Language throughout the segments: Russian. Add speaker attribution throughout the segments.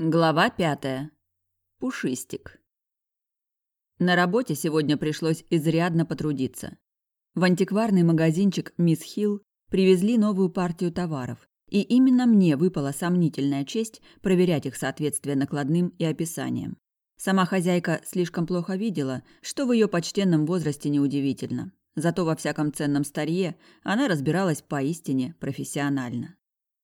Speaker 1: Глава пятая. Пушистик. На работе сегодня пришлось изрядно потрудиться. В антикварный магазинчик «Мисс Хилл» привезли новую партию товаров, и именно мне выпала сомнительная честь проверять их соответствие накладным и описаниям. Сама хозяйка слишком плохо видела, что в ее почтенном возрасте неудивительно. Зато во всяком ценном старье она разбиралась поистине профессионально.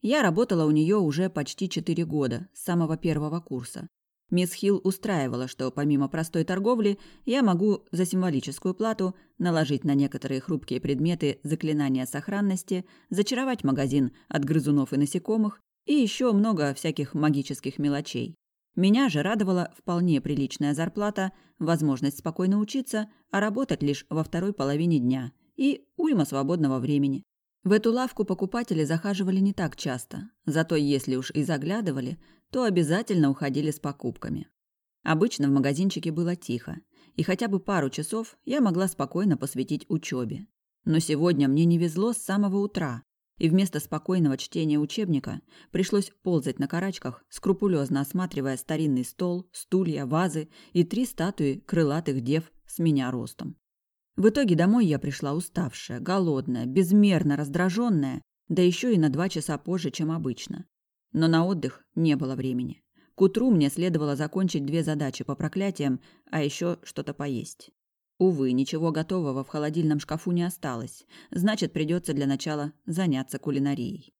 Speaker 1: Я работала у нее уже почти четыре года, с самого первого курса. Мисс Хилл устраивала, что помимо простой торговли я могу за символическую плату наложить на некоторые хрупкие предметы заклинания сохранности, зачаровать магазин от грызунов и насекомых и еще много всяких магических мелочей. Меня же радовала вполне приличная зарплата, возможность спокойно учиться, а работать лишь во второй половине дня и уйма свободного времени. В эту лавку покупатели захаживали не так часто, зато если уж и заглядывали, то обязательно уходили с покупками. Обычно в магазинчике было тихо, и хотя бы пару часов я могла спокойно посвятить учебе. Но сегодня мне не везло с самого утра, и вместо спокойного чтения учебника пришлось ползать на карачках, скрупулезно осматривая старинный стол, стулья, вазы и три статуи крылатых дев с меня ростом. В итоге домой я пришла уставшая, голодная, безмерно раздраженная, да еще и на два часа позже, чем обычно. Но на отдых не было времени. К утру мне следовало закончить две задачи по проклятиям, а еще что-то поесть. Увы, ничего готового в холодильном шкафу не осталось, значит, придется для начала заняться кулинарией.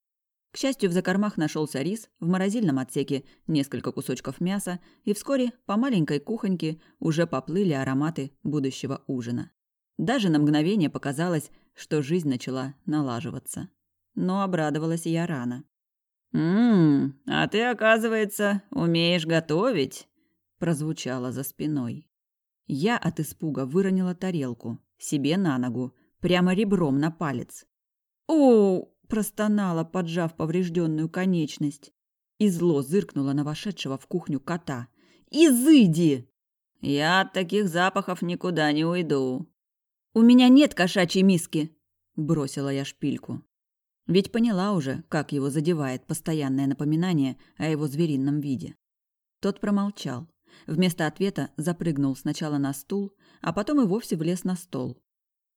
Speaker 1: К счастью, в закормах нашелся рис, в морозильном отсеке несколько кусочков мяса, и вскоре по маленькой кухоньке уже поплыли ароматы будущего ужина. Даже на мгновение показалось, что жизнь начала налаживаться. Но обрадовалась я рано. «Ммм, а ты, оказывается, умеешь готовить?» прозвучало за спиной. Я от испуга выронила тарелку, себе на ногу, прямо ребром на палец. «О!» – простонала, поджав поврежденную конечность. И зло зыркнула на вошедшего в кухню кота. «Изыди!» «Я от таких запахов никуда не уйду», «У меня нет кошачьей миски», – бросила я шпильку. Ведь поняла уже, как его задевает постоянное напоминание о его зверином виде. Тот промолчал. Вместо ответа запрыгнул сначала на стул, а потом и вовсе влез на стол.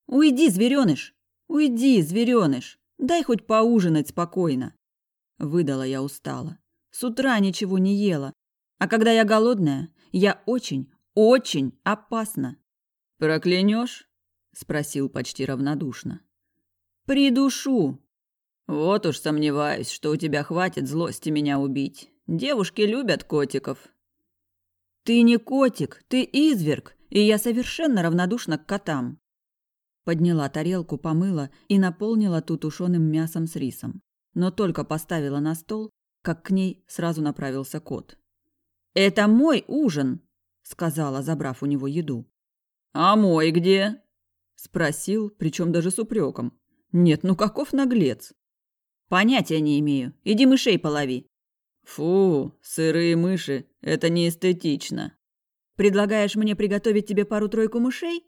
Speaker 1: «Уйди, зверёныш! Уйди, зверёныш! Дай хоть поужинать спокойно!» Выдала я устало. С утра ничего не ела. А когда я голодная, я очень, очень опасна. «Проклянешь?» Спросил почти равнодушно. Придушу. Вот уж сомневаюсь, что у тебя хватит злости меня убить. Девушки любят котиков. Ты не котик, ты изверг, и я совершенно равнодушна к котам. Подняла тарелку, помыла и наполнила ту тушеным мясом с рисом. Но только поставила на стол, как к ней сразу направился кот. «Это мой ужин!» – сказала, забрав у него еду. «А мой где?» Спросил, причем даже с упреком. Нет, ну каков наглец? Понятия не имею. Иди мышей полови. Фу, сырые мыши, это не эстетично. Предлагаешь мне приготовить тебе пару-тройку мышей?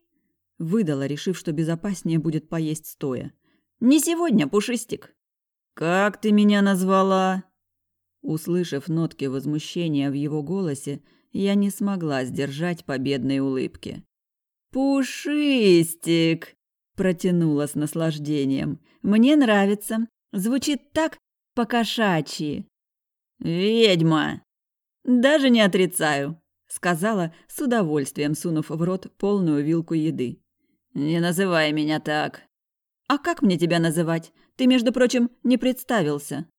Speaker 1: Выдала, решив, что безопаснее будет поесть стоя. Не сегодня, пушистик. Как ты меня назвала? Услышав нотки возмущения в его голосе, я не смогла сдержать победной улыбки. «Пушистик!» – протянула с наслаждением. «Мне нравится. Звучит так покошачьи». «Ведьма!» «Даже не отрицаю», – сказала, с удовольствием сунув в рот полную вилку еды. «Не называй меня так». «А как мне тебя называть? Ты, между прочим, не представился».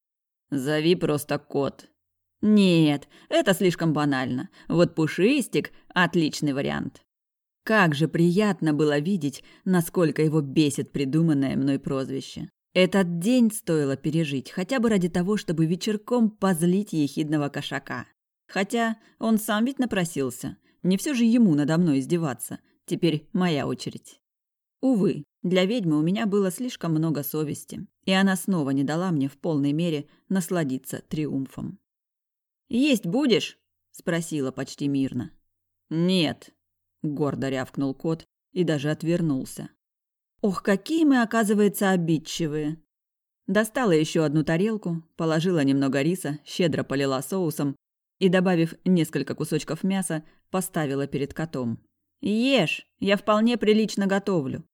Speaker 1: «Зови просто кот». «Нет, это слишком банально. Вот Пушистик – отличный вариант». Как же приятно было видеть, насколько его бесит придуманное мной прозвище. Этот день стоило пережить, хотя бы ради того, чтобы вечерком позлить ехидного кошака. Хотя он сам ведь напросился. Не все же ему надо мной издеваться. Теперь моя очередь. Увы, для ведьмы у меня было слишком много совести, и она снова не дала мне в полной мере насладиться триумфом. «Есть будешь?» – спросила почти мирно. «Нет», гордо рявкнул кот и даже отвернулся. Ох, какие мы, оказывается, обидчивые. Достала еще одну тарелку, положила немного риса, щедро полила соусом и, добавив несколько кусочков мяса, поставила перед котом. «Ешь, я вполне прилично готовлю».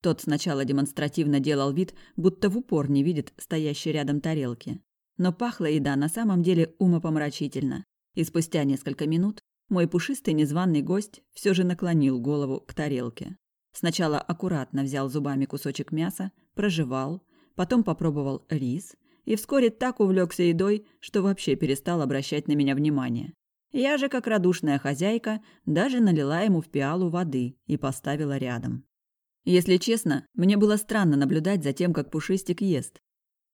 Speaker 1: Тот сначала демонстративно делал вид, будто в упор не видит стоящей рядом тарелки. Но пахла еда на самом деле умопомрачительно. И спустя несколько минут мой пушистый незваный гость все же наклонил голову к тарелке. Сначала аккуратно взял зубами кусочек мяса, прожевал, потом попробовал рис и вскоре так увлекся едой, что вообще перестал обращать на меня внимание. Я же, как радушная хозяйка, даже налила ему в пиалу воды и поставила рядом. Если честно, мне было странно наблюдать за тем, как Пушистик ест.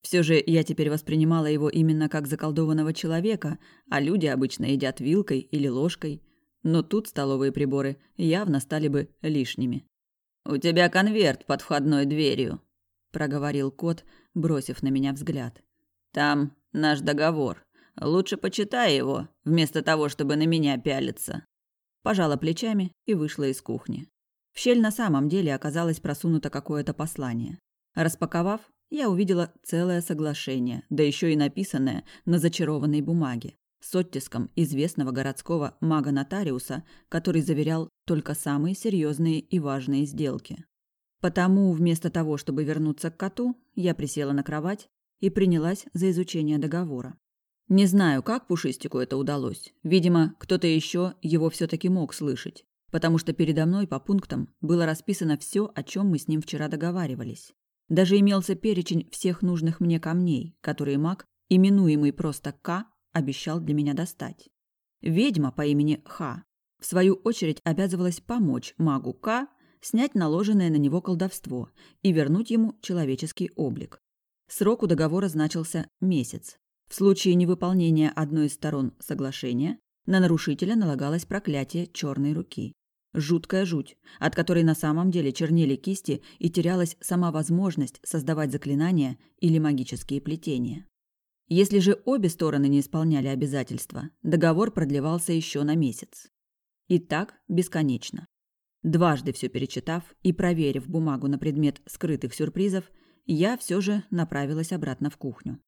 Speaker 1: Все же я теперь воспринимала его именно как заколдованного человека, а люди обычно едят вилкой или ложкой. Но тут столовые приборы явно стали бы лишними. «У тебя конверт под входной дверью», – проговорил кот, бросив на меня взгляд. «Там наш договор. Лучше почитай его, вместо того, чтобы на меня пялиться». Пожала плечами и вышла из кухни. В щель на самом деле оказалось просунуто какое-то послание. Распаковав, я увидела целое соглашение, да еще и написанное на зачарованной бумаге, с оттиском известного городского мага-нотариуса, который заверял только самые серьезные и важные сделки. Потому вместо того, чтобы вернуться к коту, я присела на кровать и принялась за изучение договора. Не знаю, как Пушистику это удалось. Видимо, кто-то еще его все-таки мог слышать потому что передо мной по пунктам было расписано все, о чем мы с ним вчера договаривались. Даже имелся перечень всех нужных мне камней, которые маг, именуемый просто К, обещал для меня достать. Ведьма по имени Ха, в свою очередь, обязывалась помочь магу К снять наложенное на него колдовство и вернуть ему человеческий облик. Срок у договора значился месяц. В случае невыполнения одной из сторон соглашения на нарушителя налагалось проклятие черной руки. Жуткая жуть, от которой на самом деле чернели кисти и терялась сама возможность создавать заклинания или магические плетения. Если же обе стороны не исполняли обязательства, договор продлевался еще на месяц. И так бесконечно. Дважды все перечитав и проверив бумагу на предмет скрытых сюрпризов, я все же направилась обратно в кухню.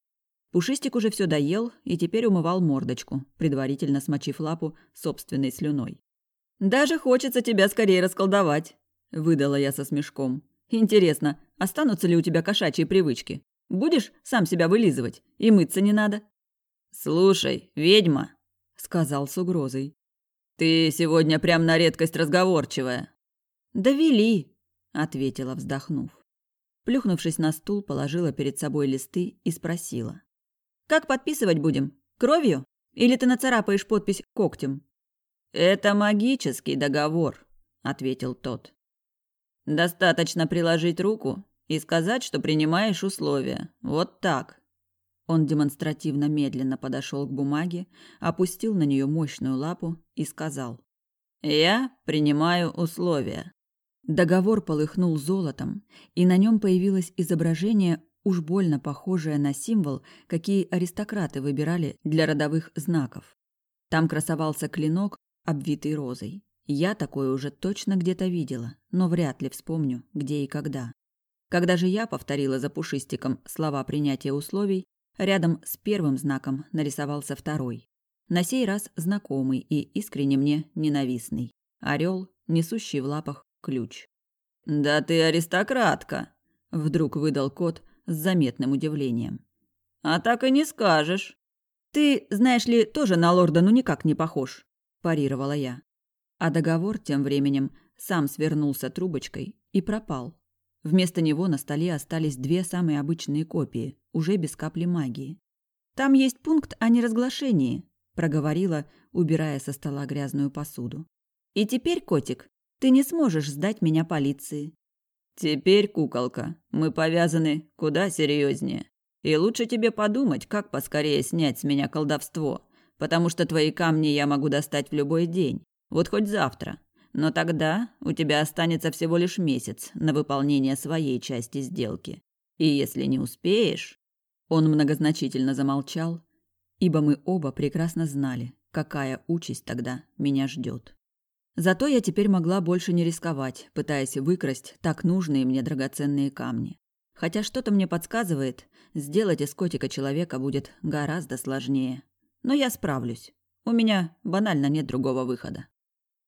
Speaker 1: Пушистик уже все доел и теперь умывал мордочку, предварительно смочив лапу собственной слюной. «Даже хочется тебя скорее расколдовать», – выдала я со смешком. «Интересно, останутся ли у тебя кошачьи привычки? Будешь сам себя вылизывать? И мыться не надо?» «Слушай, ведьма», – сказал с угрозой. «Ты сегодня прям на редкость разговорчивая». «Довели», – ответила, вздохнув. Плюхнувшись на стул, положила перед собой листы и спросила. «Как подписывать будем? Кровью? Или ты нацарапаешь подпись когтем?» «Это магический договор», — ответил тот. «Достаточно приложить руку и сказать, что принимаешь условия. Вот так». Он демонстративно медленно подошел к бумаге, опустил на нее мощную лапу и сказал. «Я принимаю условия». Договор полыхнул золотом, и на нем появилось изображение, уж больно похожее на символ, какие аристократы выбирали для родовых знаков. Там красовался клинок обвитый розой. Я такое уже точно где-то видела, но вряд ли вспомню, где и когда. Когда же я повторила за пушистиком слова принятия условий, рядом с первым знаком нарисовался второй. На сей раз знакомый и искренне мне ненавистный. Орел, несущий в лапах ключ. «Да ты аристократка!» – вдруг выдал кот с заметным удивлением. «А так и не скажешь!» «Ты, знаешь ли, тоже на лорда ну никак не похож», парировала я. А договор тем временем сам свернулся трубочкой и пропал. Вместо него на столе остались две самые обычные копии, уже без капли магии. «Там есть пункт о неразглашении», – проговорила, убирая со стола грязную посуду. «И теперь, котик, ты не сможешь сдать меня полиции». «Теперь, куколка, мы повязаны куда серьезнее. И лучше тебе подумать, как поскорее снять с меня колдовство, потому что твои камни я могу достать в любой день, вот хоть завтра. Но тогда у тебя останется всего лишь месяц на выполнение своей части сделки. И если не успеешь...» Он многозначительно замолчал, ибо мы оба прекрасно знали, какая участь тогда меня ждет. Зато я теперь могла больше не рисковать, пытаясь выкрасть так нужные мне драгоценные камни. Хотя что-то мне подсказывает, сделать из котика человека будет гораздо сложнее. Но я справлюсь. У меня банально нет другого выхода.